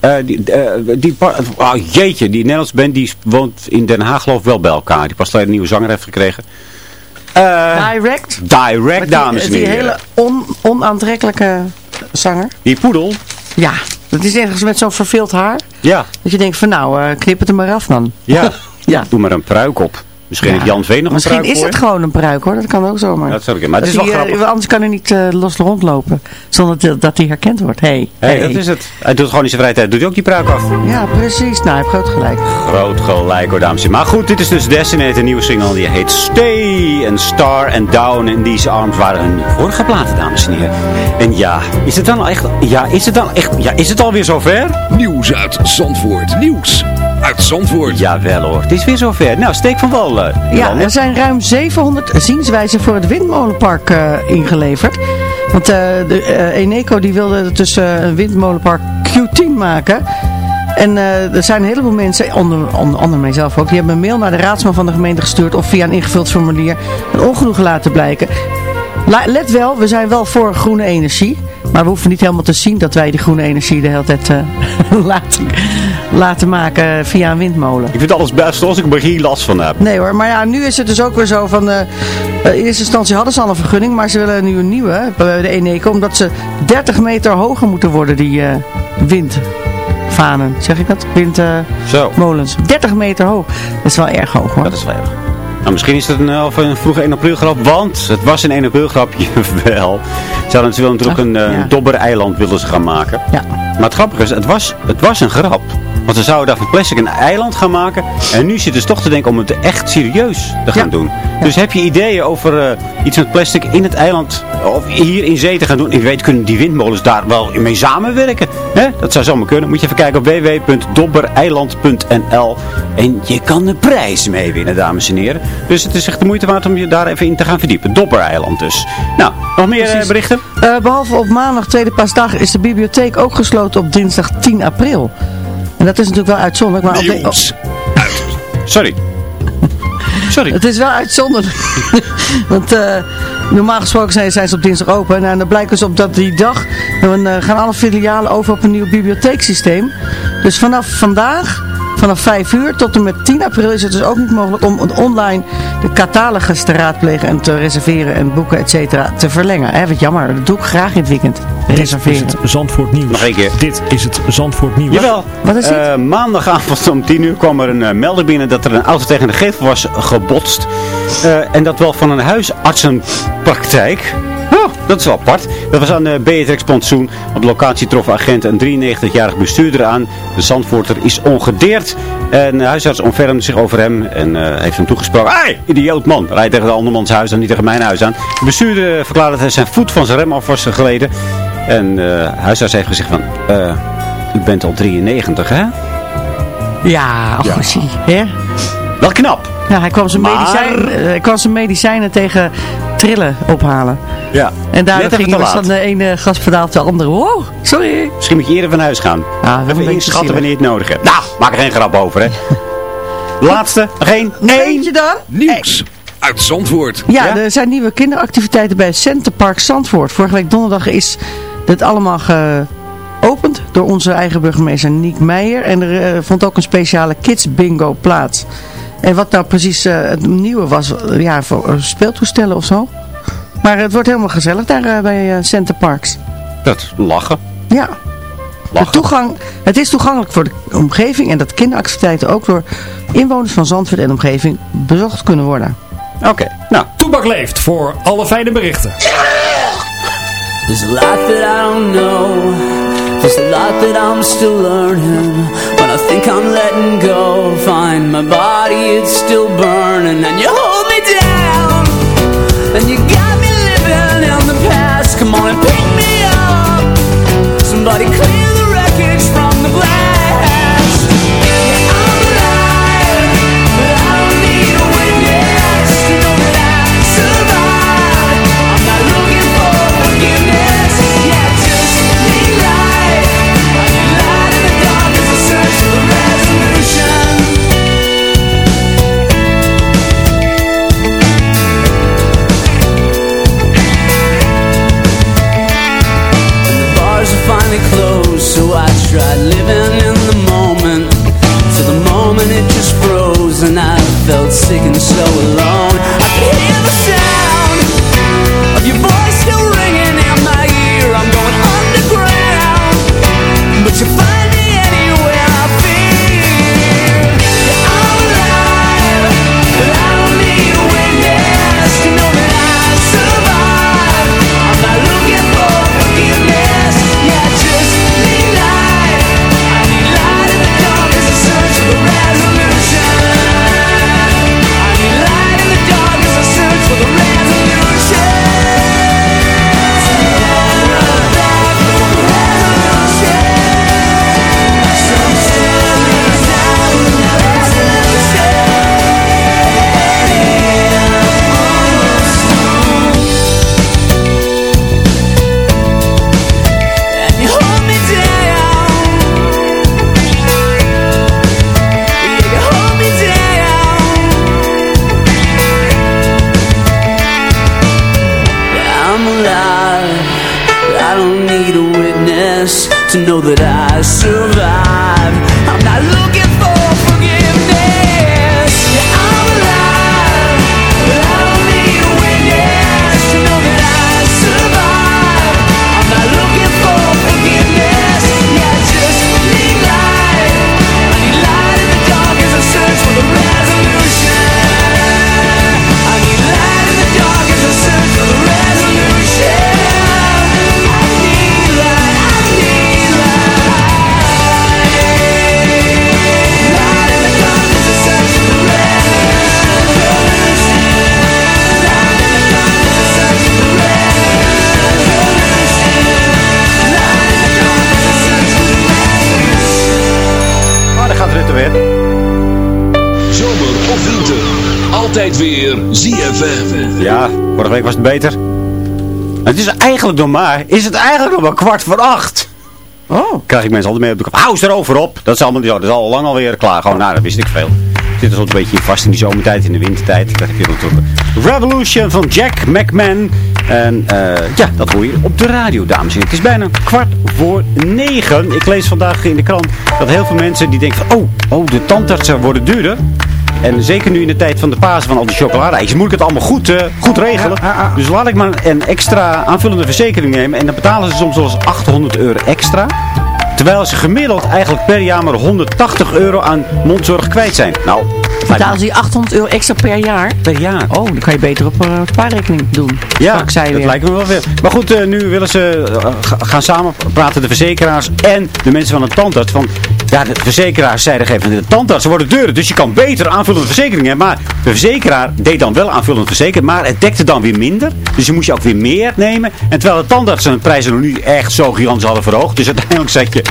eh, die, eh, die oh, jeetje, die Nederlandse band die woont in Den Haag geloof ik wel bij elkaar. Die pas alleen een nieuwe zanger heeft gekregen. Eh, Direct? Direct, dames die, en die heren. hele on, onaantrekkelijke zanger. Die poedel. Ja, dat is ergens met zo'n verveeld haar. Ja. Dat je denkt van nou, knip het er maar af man. Ja. Ja. Doe maar een pruik op. Misschien Ja. heeft Jan Veen nog een Misschien pruik is voor het je. gewoon een pruik hoor, dat kan ook zomaar. Dat zou ik maar het is Dat wel eh, grappig. anders kan hij niet eh, los rondlopen zonder dat, dat hij herkend wordt. Hey, Hey, hey. dat is het. Hij doet gewoon in zijn vrije tijd. Doet hij ook die pruik af. Ja, precies. Nou, hij heeft groot gelijk. Groot gelijk hoor, dames en heren. Maar goed, dit is dus Destiny, een nieuwe single. Die heet Stay en Star and Down. En These Arms waren hun vorige platen, dames en heren. En ja, is het dan echt... Ja, is het dan echt... Ja, is het alweer zover? Nieuws uit Zandvoort. Nieuws uit Zandvoort. Jawel hoor, het is weer zover. Nou, steek van wal. Ja, er zijn ruim 700 zienswijzen voor het windmolenpark eh, ingeleverd. Want eh, de, eh, Eneco die wilde dus eh, een windmolenpark Q10 maken. En eh, er zijn een heleboel mensen, onder, onder andere mijzelf ook, die hebben een mail naar de raadsman van de gemeente gestuurd of via een ingevuld formulier een ongenoegen laten blijken. La- let wel, we zijn wel voor groene energie. Maar we hoeven niet helemaal te zien dat wij die groene energie de hele tijd eh, laten, laten maken via een windmolen. Ik vind alles best als ik er geen last van heb. Nee hoor, maar ja, nu is het dus ook weer zo van... eh, eh, in eerste instantie hadden ze al een vergunning, maar ze willen nu een nieuwe bij de Eneco. Omdat ze 30 meter hoger moeten worden, die eh, windvanen. Zeg ik dat? Windmolens. Zo. 30 meter hoog. Dat is wel erg hoog hoor. Dat is wel erg. Nou, misschien is het een, eh, of een vroege 1 april grap, want het was een 1 april grapje wel. Ze hadden natuurlijk een eh, ja. dobbereiland willen ze gaan maken. Ja. Maar het grappige is, het was, het was een grap. Want ze zouden daar van plastic een eiland gaan maken. En nu zitten ze toch te denken om het echt serieus te gaan Ja. doen. Dus heb je ideeën over eh, iets met plastic in het eiland of hier in zee te gaan doen? Ik weet, kunnen die windmolens daar wel mee samenwerken? Hè? Dat zou zomaar kunnen. Moet je even kijken op www.dobbereiland.nl En je kan de prijs mee winnen, dames en heren. Dus het is echt de moeite waard om je daar even in te gaan verdiepen. Dobbereiland dus. Nou, nog meer eh, Precies. berichten? Eh, behalve op maandag, tweede paasdag, is de bibliotheek ook gesloten op dinsdag 10 april. En dat is natuurlijk wel uitzonderlijk. Maar op de- Nieuws. Sorry. Sorry. Het is wel uitzonderlijk. Want eh, normaal gesproken zijn, zijn ze op dinsdag open. En dan blijkt dus op dat die dag dan eh, gaan alle filialen over op een nieuw bibliotheeksysteem. Dus vanaf vandaag, vanaf 5 uur tot en met 10 april is het dus ook niet mogelijk om online de catalogus te raadplegen en te reserveren en boeken et cetera te verlengen. Hè, wat jammer, dat doe ik graag in het weekend. Dit is Reserveren. het Zandvoort Nieuws. Nog één keer. Dit is het Zandvoort Nieuws. Jawel. Wat is dit? Eh, maandagavond om 10 uur kwam er een eh, melding binnen dat er een auto tegen de gevel was gebotst. Eh, en dat wel van een huisartsenpraktijk. Dat is wel apart. Dat was aan de Beatrix Pontsoen. Op de locatie trof agent een 93-jarig bestuurder aan. De Zandvoorter is ongedeerd. En de huisarts ontfermde zich over hem en eh, heeft hem toegesproken. Hey, idioot man. Rijd tegen de andermans huis en niet tegen mijn huis aan. De bestuurder verklaarde dat hij zijn voet van zijn rem af was geleden. En eh, de huisarts heeft gezegd van... eh, u bent al 93, hè? Ja, oh, zie. Hè? Wel knap. Ja, hij kwam zijn, Maar- medicijn, eh, hij kwam zijn medicijnen tegen trillen ophalen. Ja. En even ging laat. van de ene gaspedaal op de andere. Wow, sorry. Misschien moet je eerder van huis gaan. Een Even inschatten zielig. wanneer je het nodig hebt. Nou, maak er geen grap over, hè. Laatste, geen Eentje dan? Nieuws uit Zandvoort. Ja, Ja? er zijn nieuwe kinderactiviteiten bij Centerpark Zandvoort. Vorige week donderdag is dit allemaal geopend door onze eigen burgemeester Niek Meijer. En er eh, vond ook een speciale kids bingo plaats. En wat nou precies eh, het nieuwe was, eh, ja, voor speeltoestellen of zo. Maar het wordt helemaal gezellig daar eh, bij eh, Centerparks. Dat lachen. Ja. De Lachen. toegang, het is toegankelijk voor de omgeving en dat kinderactiviteiten ook door inwoners van Zandvoort en omgeving bezocht kunnen worden. Oké, nou. Toebak leeft voor alle fijne berichten. There's a lot that I don't know. There's a lot that I'm still learning. When I think I'm letting go, find my body, it's still burning. And you hold me down. And you Come on and pick me up. Somebody clear the wreckage from the blast. Weer ZFM. Ja, vorige week was het beter. Het is eigenlijk nog maar, is het eigenlijk nog maar kwart voor acht. Oh. Krijg ik mensen altijd mee op de kop. Hou ze erover op. Dat is allemaal. Dat is al lang alweer klaar. Gewoon, nou, dat wist ik veel. Zit er soms een beetje vast in die zomertijd, in de wintertijd. Dat heb je natuurlijk. Revolution van Jack McMahon. En eh, ja, dat hoor je op de radio, dames en heren. Het is bijna kwart voor negen. Ik lees vandaag in de krant dat heel veel mensen die denken van... Oh, oh de tandartsen worden duurder. En zeker nu in de tijd van de Pasen van al die chocoladeijs, moet ik het allemaal goed, eh, goed regelen. Dus laat ik maar een extra aanvullende verzekering nemen. En dan betalen ze soms wel eens 800 euro extra. Terwijl ze gemiddeld eigenlijk per jaar maar 180 euro aan mondzorg kwijt zijn. Nou, Betalen ze die 800 euro extra per jaar? Per jaar. Oh, dan kan je beter op uh, spaarrekening doen. Ja, dat weer. lijkt me wel veel. Maar goed, eh, nu willen ze eh, ga- gaan samen praten, de verzekeraars en de mensen van de tandarts. Van, ja, de verzekeraars zeiden moment, de tandartsen worden duurder, dus je kan beter aanvullende verzekeringen hebben. Maar de verzekeraar deed dan wel aanvullende verzekering, maar het dekte dan weer minder. Dus je moest je ook weer meer nemen. En terwijl de tandartsen de prijzen nog niet echt zo gigantisch hadden verhoogd. Dus uiteindelijk zat je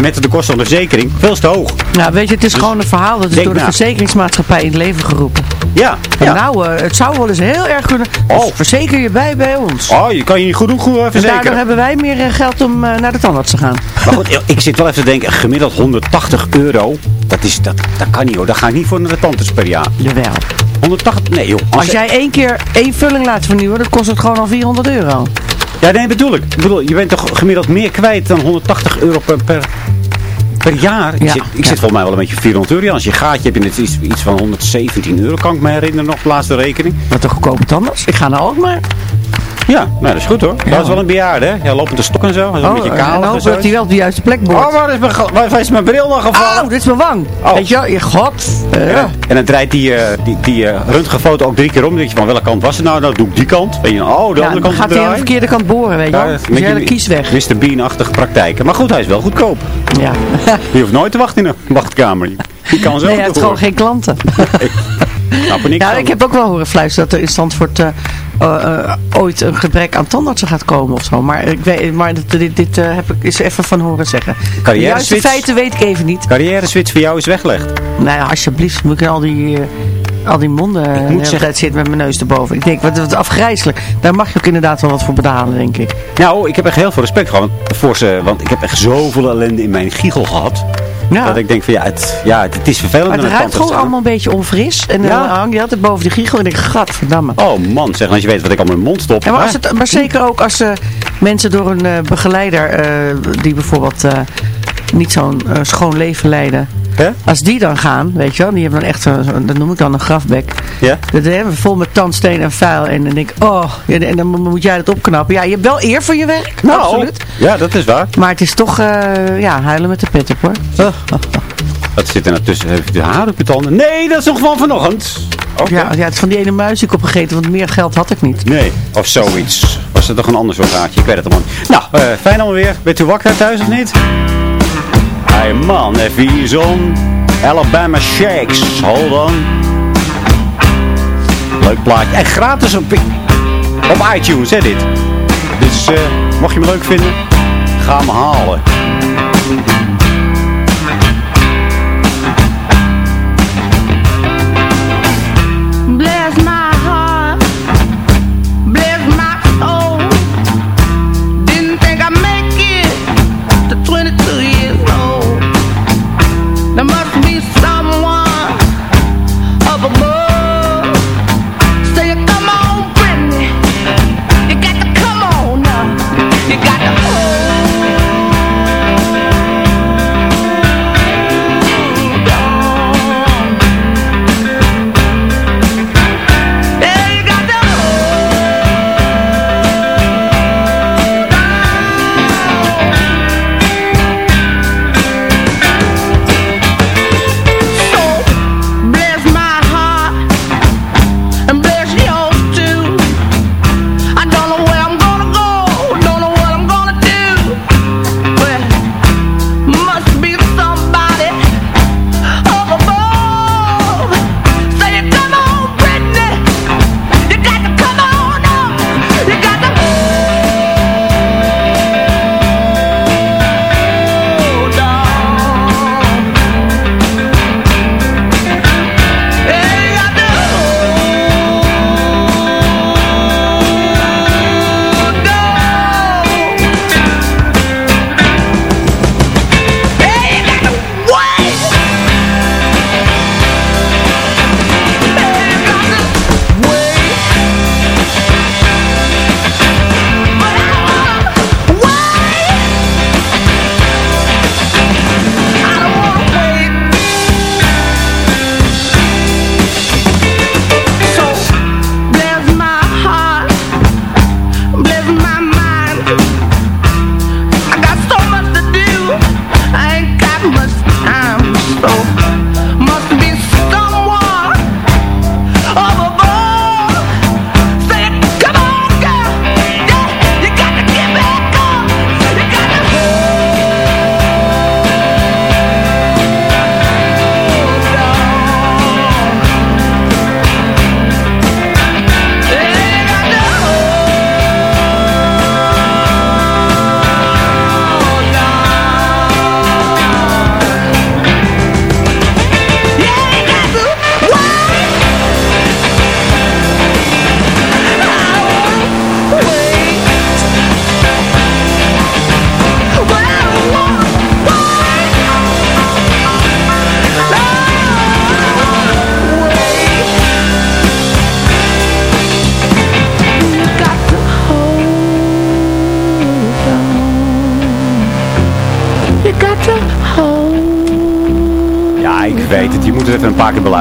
met de kosten van de verzekering veel te hoog. Nou, weet je, het is gewoon een verhaal. Dat is door de verzekeringsmaatschappij in het leven geroepen. Ja. Nou, eh, het zou wel eens heel erg kunnen. Dus verzeker je bij bij ons. Oh, je kan je niet goed doen, goed eh, en verzekeren. daardoor hebben wij meer eh, geld om naar de tandarts te gaan. Maar goed, ik zit wel even te denken, gemiddeld 180 euro, dat, is, dat, dat kan niet hoor. Dat ga ik niet voor naar de tandarts per jaar. Jawel. 180, nee joh. Als jij één keer één vulling laat vernieuwen, dan kost het gewoon al 400 euro. Ja, nee, bedoel ik. Ik bedoel, je bent toch gemiddeld meer kwijt dan 180 euro per, per, per jaar. Ik, Ja, zit, ik ja. zit volgens mij wel een beetje 400 euro. Als je gaatje hebt, je net iets, iets van 117 euro, kan ik me herinneren nog, de laatste rekening. Wat een goedkope tandarts. Ik ga nou ook maar. Ja, nou, dat is goed hoor. Dat is wel een bejaarde, hè? Ja, lopende stok en zo. Dat is een beetje en kaal. hoop dat hij wel op de juiste plek boort. Oh, waar is mijn, waar is mijn bril dan gevallen? Oh, dit is mijn wang. Oh. Weet je god. Eh, Ja. En dan draait die, eh, die, die eh, röntgenfoto ook drie keer om. Dan denk je van welke kant was het nou? Nou doe ik die kant. Je, oh, de ja, andere dan kant gaat hij aan de verkeerde kant boren, weet je wel. Dus je hele kies weg. Mr. Bean-achtige praktijken. Maar goed, hij is wel goedkoop. Ja. Je hoeft nooit te wachten in een wachtkamer. Je kan zo Nee, hij heeft gewoon geen klanten. Snap er niks Ja, ik heb ook wel horen fluisteren dat er in Zandvoort eh, eh, eh, ooit een gebrek aan tandartsen gaat komen of zo. Maar, ik weet, maar dit, dit, eh, heb ik eens even van horen zeggen. De Carrière juiste switch. feiten weet ik even niet. Carrière switch voor jou is weggelegd. Nou ja, alsjeblieft, moet ik al die, al die monden de hele zeggen- zitten met mijn neus erboven. Ik denk, wat, wat afgrijzelijk. Daar mag je ook inderdaad wel wat voor betalen, denk ik. Nou, ik heb echt heel veel respect gehad voor ze. Want ik heb echt zoveel ellende in mijn giegel gehad. Ja. Dat ik denk van ja, het, ja, het, is vervelend. Maar het de ruikt gewoon allemaal een beetje onfris. En dan Ja. hang je altijd boven die giegel en denk ik, gadverdamme. Oh man, zeg, als je weet wat ik aan mijn mond stop. Ja, maar, als het, maar zeker ook als eh, mensen door een eh, begeleider, eh, die bijvoorbeeld eh, niet zo'n eh, schoon leven leiden. Als die dan gaan, weet je wel, die hebben dan echt, zo'n- dat noem ik dan een grafbek. Ja? Dat hebben we vol met tandsteen en vuil. En dan denk ik, oh, ja, en dan moet jij dat opknappen. Ja, je hebt wel eer voor je werk, Nou, absoluut. Ja, dat is waar. Maar het is toch, eh, ja, huilen met de pet op hoor. Wat zit er nou tussen? Heeft u de haar op je tanden? Nee, dat is nog van vanochtend. Ja, ja, het is van die ene muis die ik opgegeten, want meer geld had ik niet. Nee, of zoiets. Was het toch een ander soort raadje? Ik weet het allemaal niet. Nou, eh, fijn allemaal weer. Bent u wakker thuis of niet? Man, even hier zo'n Alabama Shakes. Hold on. Leuk plaatje. En gratis op, op iTunes, hè dit. Dus, eh, mocht je me leuk vinden, ga me halen.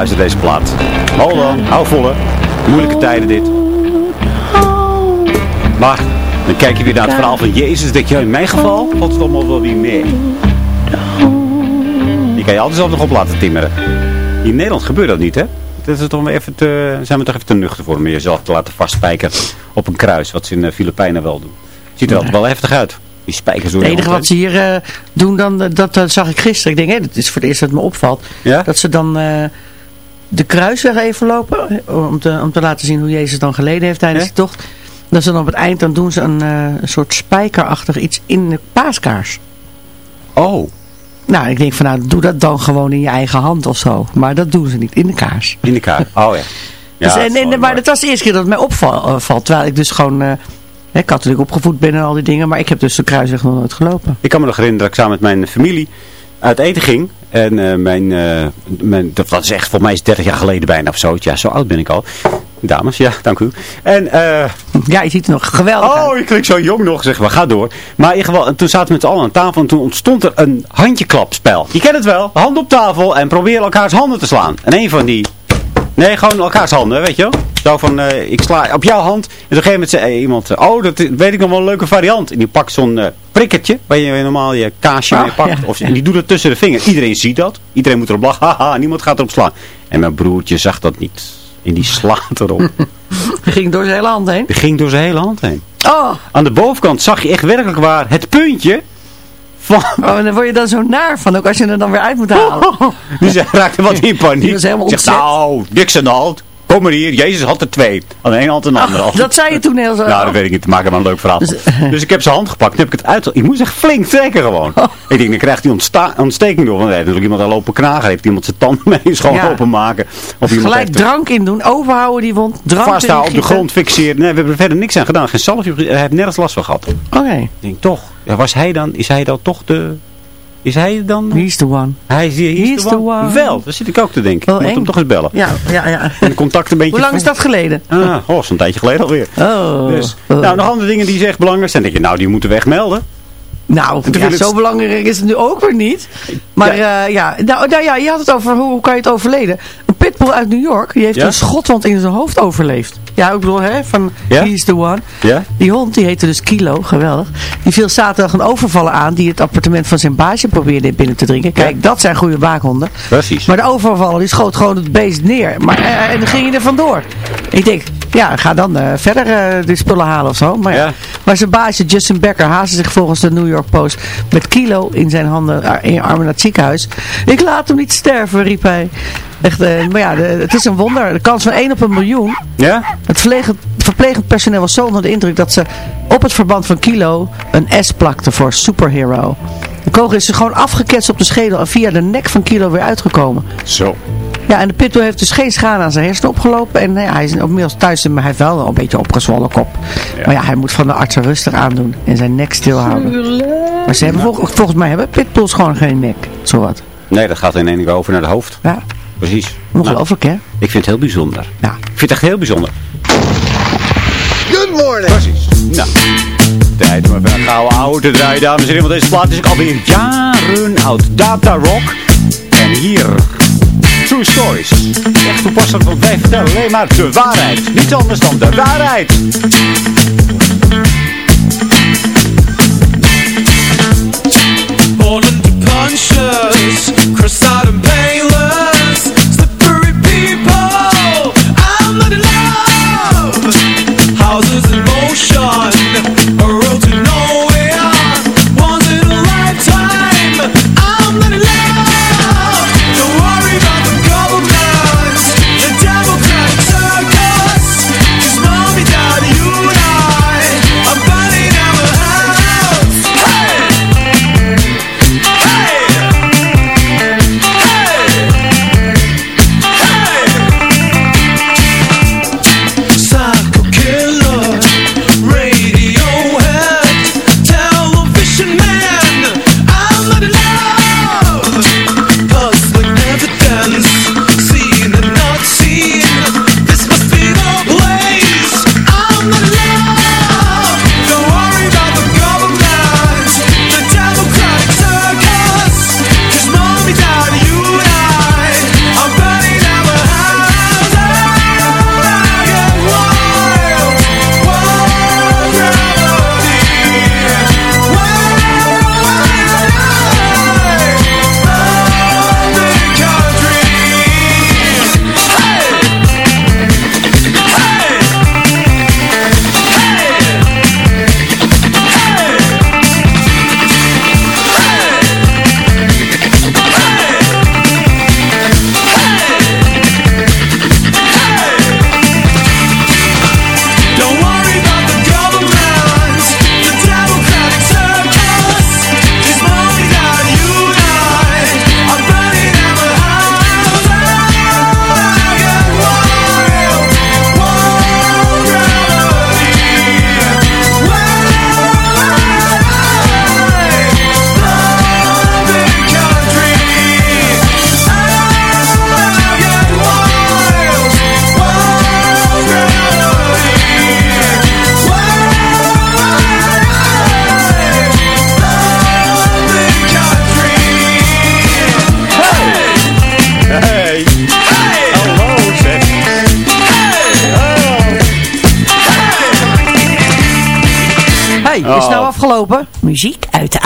Deze plaat. Hold on, hou vol hè. Moeilijke tijden dit. Maar, dan kijk je weer naar het verhaal van Jezus. denk je, in mijn geval valt het allemaal wel weer mee. Die kan je altijd zelf nog op laten timmeren. In Nederland gebeurt dat niet, hè? Dat is toch even te, zijn we toch even te nuchter voor om jezelf te laten vastspijkeren op een kruis. Wat ze in de Filipijnen wel doen. Ziet er altijd wel heftig uit. Die spijkers door Het enige wat ze hier eh, doen, dan, eh, dat, dat zag ik gisteren. Ik denk, hé, dat is voor het eerst dat het me opvalt. Dat ze dan eh, de kruisweg even lopen. Om te, om te laten zien hoe Jezus dan geleden heeft tijdens die tocht. Dat ze dan op het eind, dan doen ze een, eh, een soort spijkerachtig iets in de paaskaars. Oh. Nou, ik denk van nou, doe dat dan gewoon in je eigen hand of zo. Maar dat doen ze niet, in de kaars. In de kaars, oh ja. Dus, Ja, en, is en- wel maar mooi. dat was de eerste keer dat het mij opvalt. terwijl ik dus gewoon eh, hè, katholiek opgevoed ben en al die dingen. Maar ik heb dus de kruisweg nog nooit gelopen. Ik kan me nog herinneren dat ik samen met mijn familie uit eten ging. En eh, mijn, eh, mijn, dat was echt, voor mij is 30 jaar geleden bijna of zo. Ja, zo oud ben ik al. Dames, ja, dank u. En, eh ja, je ziet er nog geweldig Oh, je klinkt zo jong nog. Zeg, maar ga door. Maar in ieder geval, en toen zaten we met z'n allen aan tafel en toen ontstond er een handjeklapspel. Je kent het wel. Hand op tafel en probeer elkaars handen te slaan. En een van die... Nee, gewoon elkaars handen, weet je wel. Zo van, eh, ik sla op jouw hand. En op een gegeven moment zei iemand, oh, dat weet ik nog wel een leuke variant. En die pakt zo'n eh, prikkertje, waar je normaal je kaasje Oh, mee pakt. ja. Of, en die doet het tussen de vingers. Iedereen ziet dat. Iedereen moet erop lachen. Haha, niemand gaat erop slaan. En mijn broertje zag dat niet. En die slaat erop. Die ging door zijn hele hand heen. Die ging door zijn hele hand heen. Oh, Aan de bovenkant zag je echt werkelijk waar het puntje van... oh, en dan word je dan zo naar van, ook als je er dan weer uit moet halen. Dus hij raakte wat in Die paniek. was helemaal Zegt, nou, niks aan de hand. Kom maar hier. Jezus had er twee. Aan de ene hand en de andere hand. Dat zei je toen heel zo. Nou, dat weet ik niet. Maak er maar een leuk verhaal van. Dus ik heb zijn hand gepakt. Toen heb ik het uit. Ik moest echt flink trekken gewoon. Oh. Ik denk, dan krijgt hij ontsteking door. Want er heeft natuurlijk iemand al lopen knagen. Heeft iemand zijn tanden mee schoon Ja. openmaken. Of iemand Gelijk drank in doen, overhouden die wond, drank vasthouden op de grond fixeren. Nee, we hebben er verder niks aan gedaan. Geen salfje. Hij heeft nergens last van gehad. Oké. Ik denk toch. Ja, was hij dan, is hij dan toch de... Is hij dan... He's the one. Hij is, is He's de the one. one. Wel, dat zit ik ook te denken. Wel ik moet hem toch eens bellen. Ja, ja, ja. En contact een beetje... Hoe lang is dat geleden? Ah, oh, zo'n tijdje geleden alweer. Oh. Dus, nou, nog andere dingen die ze echt belangrijk zijn. denk je, nou, die moeten we echt melden. Nou, ja, het- zo belangrijk is het nu ook weer niet. Maar ja, ja, nou, nou ja, je had het over hoe, hoe kan je het overleden. Een pitbull uit New York, die heeft Ja? een schotwond in zijn hoofd overleefd. Ja, ik bedoel, hè, van Ja? He's the one. Ja? Die hond, die heette dus Kilo, geweldig. Die viel zaterdag een overvaller aan die het appartement van zijn baasje probeerde binnen te drinken. Kijk, dat zijn goede waakhonden. Precies. Maar de overvaller die schoot gewoon het beest neer. Maar, eh, en dan ging je er vandoor. Ik denk, ja, ga dan eh, verder eh de spullen halen of zo. Maar, ja. Maar zijn baasje Justin Becker haastte zich volgens de New York Post met kilo in zijn handen, eh, in armen naar het ziekenhuis. Ik laat hem niet sterven, riep hij. Echt, eh, maar ja, de- het is een wonder. De kans van 1 op een miljoen. Ja? Het verplegend, verplegend personeel was zo onder de indruk dat ze op het verband van Kilo een S plakte voor superhero. De kogel is er gewoon afgeketst op de schedel en via de nek van Kilo weer uitgekomen. Zo. Ja, en de pitbull heeft dus geen schade aan zijn hersenen opgelopen. En nou ja, hij is inmiddels thuis, maar hij heeft wel een beetje opgezwollen kop. Maar ja, hij moet van de artsen rustig aandoen en zijn nek stilhouden. Maar ze hebben volgens, volgens mij hebben pitbulls gewoon geen nek. Zowat. Nee, dat gaat in één keer over naar de hoofd. Ja, Precies. ongelooflijk hè? Ik vind het heel bijzonder. Ja. Ik vind het echt heel bijzonder. Good morning. Precies. Nou. Tijd om even een gouden oude te draaien, dames en heren. Want deze plaat is ook alweer jaren oud. Data Rock. En hier... True Stories. Echt toepasselijk, want wij vertellen alleen maar de waarheid. Niets anders dan de waarheid.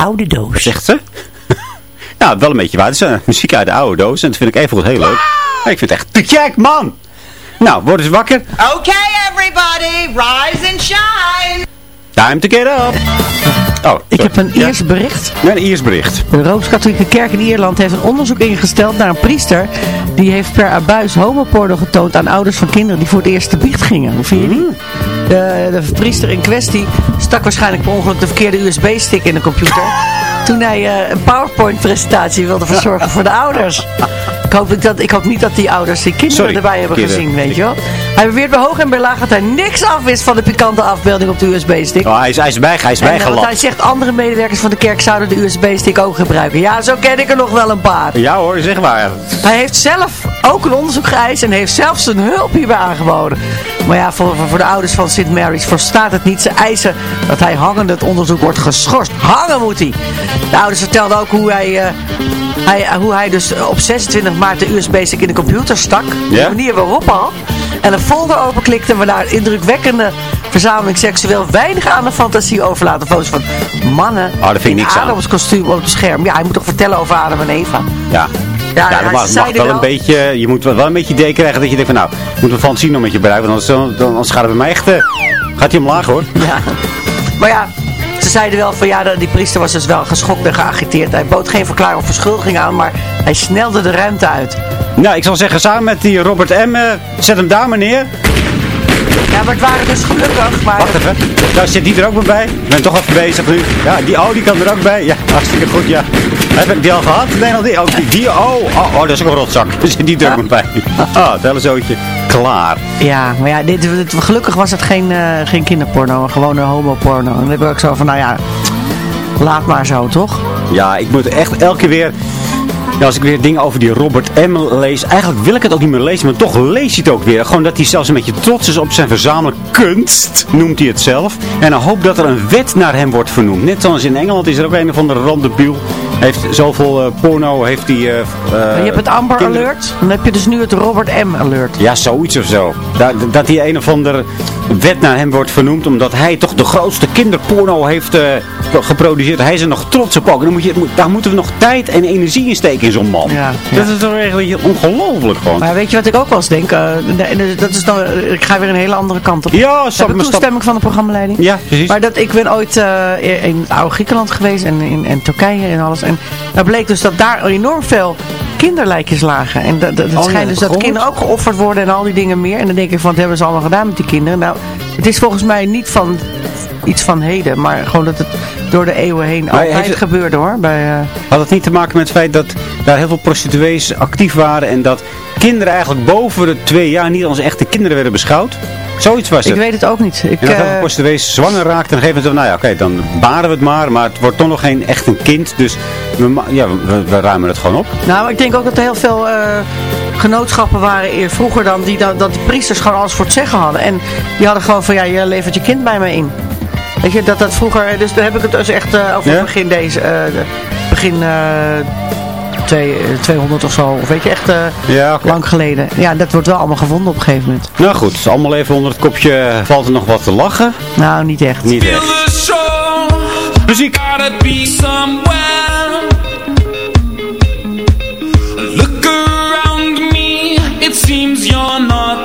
Oude doos. Zegt ze? nou, wel een beetje waar. Het is muziek uit de oude doos. En dat vind ik even goed heel leuk. Ik vind het echt te gek, man! Nou, word eens wakker. Okay, everybody, rise and shine. Time to get up. Oh, Ik heb een Iers bericht. Ja, een Iers bericht. De Rooms-Katholieke Kerk in Ierland heeft een onderzoek ingesteld naar een priester. Die heeft per abuis homoporno getoond aan ouders van kinderen die voor het eerst te biecht gingen. Hoe vind je die? De, de priester in kwestie stak waarschijnlijk per ongeluk de verkeerde USB-stick in de computer. Toen hij eh, een PowerPoint-presentatie wilde verzorgen voor de ouders. Ik hoop, ik dat, ik hoop niet dat die ouders die kinderen Sorry, erbij hebben kinderen. gezien, weet je wel. Hij beweert bij hoog en bij laag dat hij niks afwist van de pikante afbeelding op de USB-stick. Oh, hij is, hij is, bij, hij is En, eh, want hij zegt andere medewerkers van de kerk zouden de USB-stick ook gebruiken. Ja, zo ken ik er nog wel een paar. Ja hoor, zeg maar. Hij heeft zelf ook een onderzoek geëist en heeft zelfs zijn hulp hierbij aangeboden. Maar ja, voor, voor, de ouders van St. Mary's verstaat het niet. Ze eisen dat hij hangende het onderzoek wordt geschorst. Hangen moet hij. De ouders vertelden ook hoe hij, eh, hij, eh, hoe hij dus op 26 maart de USB-stick in de computer stak. Ja? De manier waarop al. En een folder openklikte waarna een indrukwekkende verzameling seksueel weinig aan de fantasie overlaten. Foto's van mannen Oh, daar vind ik in niks aan. Adams kostuum op het scherm. Ja, hij moet toch vertellen over Adam en Eva. Ja. Ja, Ja, dat mag, wel wel- een beetje, je moet wel een beetje idee krijgen dat je denkt van nou, moet een fantasie nog met je bereiken, want anders, dan, anders gaat het bij mij echt, eh, gaat hij omlaag hoor. Ja. Maar ja, ze zeiden wel van ja, die priester was dus wel geschokt en geagiteerd. Hij bood geen verklaring of verschuldiging aan, maar hij snelde de ruimte uit. Nou, ik zal zeggen, samen met die Robert M, zet hem daar maar neer. Ja, maar het waren dus gelukkig. Maar Wacht even, daar zit die er ook maar bij. Ik ben toch even bezig nu. Ja, die, oh, die kan er ook bij. Ja, hartstikke goed, ja. Heb ik die al gehad? Nee, nog niet. Oh, die, die oh, oh, oh, dat is ook een rotzak. Er zit die er ook maar bij. Ah, het hele zootje. Klaar. Ja, maar ja, dit, dit- gelukkig was het geen, eh, geen kinderporno, gewoon een homoporno. En dan heb ik ook zo van, nou ja, laat maar zo, toch? Ja, ik moet echt elke keer weer... Ja, als ik weer dingen over die Robert M. lees, eigenlijk wil ik het ook niet meer lezen, maar toch lees je het ook weer. Gewoon dat hij zelfs een beetje trots is op zijn verzamelen kunst, noemt hij het zelf. En dan hoop dat er een wet naar hem wordt vernoemd. Net zoals in Engeland is er ook een of andere randebiel. Heeft zoveel eh, porno, heeft hij... Maar je hebt het Amber kinderen- Alert, dan heb je dus nu het Robert M. Alert. Ja, zoiets of zo. Dat, dat hij een of andere wet naar hem wordt vernoemd. Omdat hij toch de grootste kinderporno heeft geproduceerd. Hij is er nog trots op ook. Dan moet je, daar moeten we nog tijd en energie in steken in zo'n man. Ja, Dat is toch echt ongelooflijk gewoon. Maar weet je wat ik ook wel eens denk? Eh, de- de- dat is dan, eh, ik ga weer een hele andere kant op. Ja, stap stap. toestemming van de programmaleiding. Ja, precies. Maar dat, ik ben ooit eh, in het oude Griekenland geweest en in en Turkije en alles. En daar bleek dus dat daar enorm veel kinderlijkjes lagen. En dat, dat, het Oh, schijnt dus dat kinderen ook geofferd worden en al die dingen meer. En dan denk ik van, wat hebben ze allemaal gedaan met die kinderen? Nou, het is volgens mij niet van iets van heden, maar gewoon dat het door de eeuwen heen altijd het- gebeurde hoor. Bij, eh, Had het niet te maken met het feit dat daar heel veel prostituees actief waren. En dat kinderen eigenlijk boven de twee jaar niet als echte kinderen werden beschouwd? Zoiets was het. ik weet het ook niet. Ik, En dat eh, heel veel prostituees zwanger raakten. En geven ze, nou ja, oké, dan baren we het maar. Maar het wordt toch nog geen echt een kind. Dus we, ja, we, we ruimen het gewoon op. Nou, maar ik denk ook dat er heel veel eh, genootschappen waren eer vroeger dan die, dat, dat de priesters gewoon alles voor het zeggen hadden. En die hadden gewoon van, ja, je levert je kind bij me in. Weet je, dat dat vroeger, dus daar heb ik het dus echt eh, over Ja? begin deze, eh, begin eh, twee, eh, 200 of zo. Of weet je, echt eh, Ja, lang geleden. Ja, dat wordt wel allemaal gevonden op een gegeven moment. Nou goed, dus allemaal even onder het kopje. Valt er nog wat te lachen? Nou, niet echt. Niet echt. Muziek. Gotta be somewhere. Look around me. It seems you're not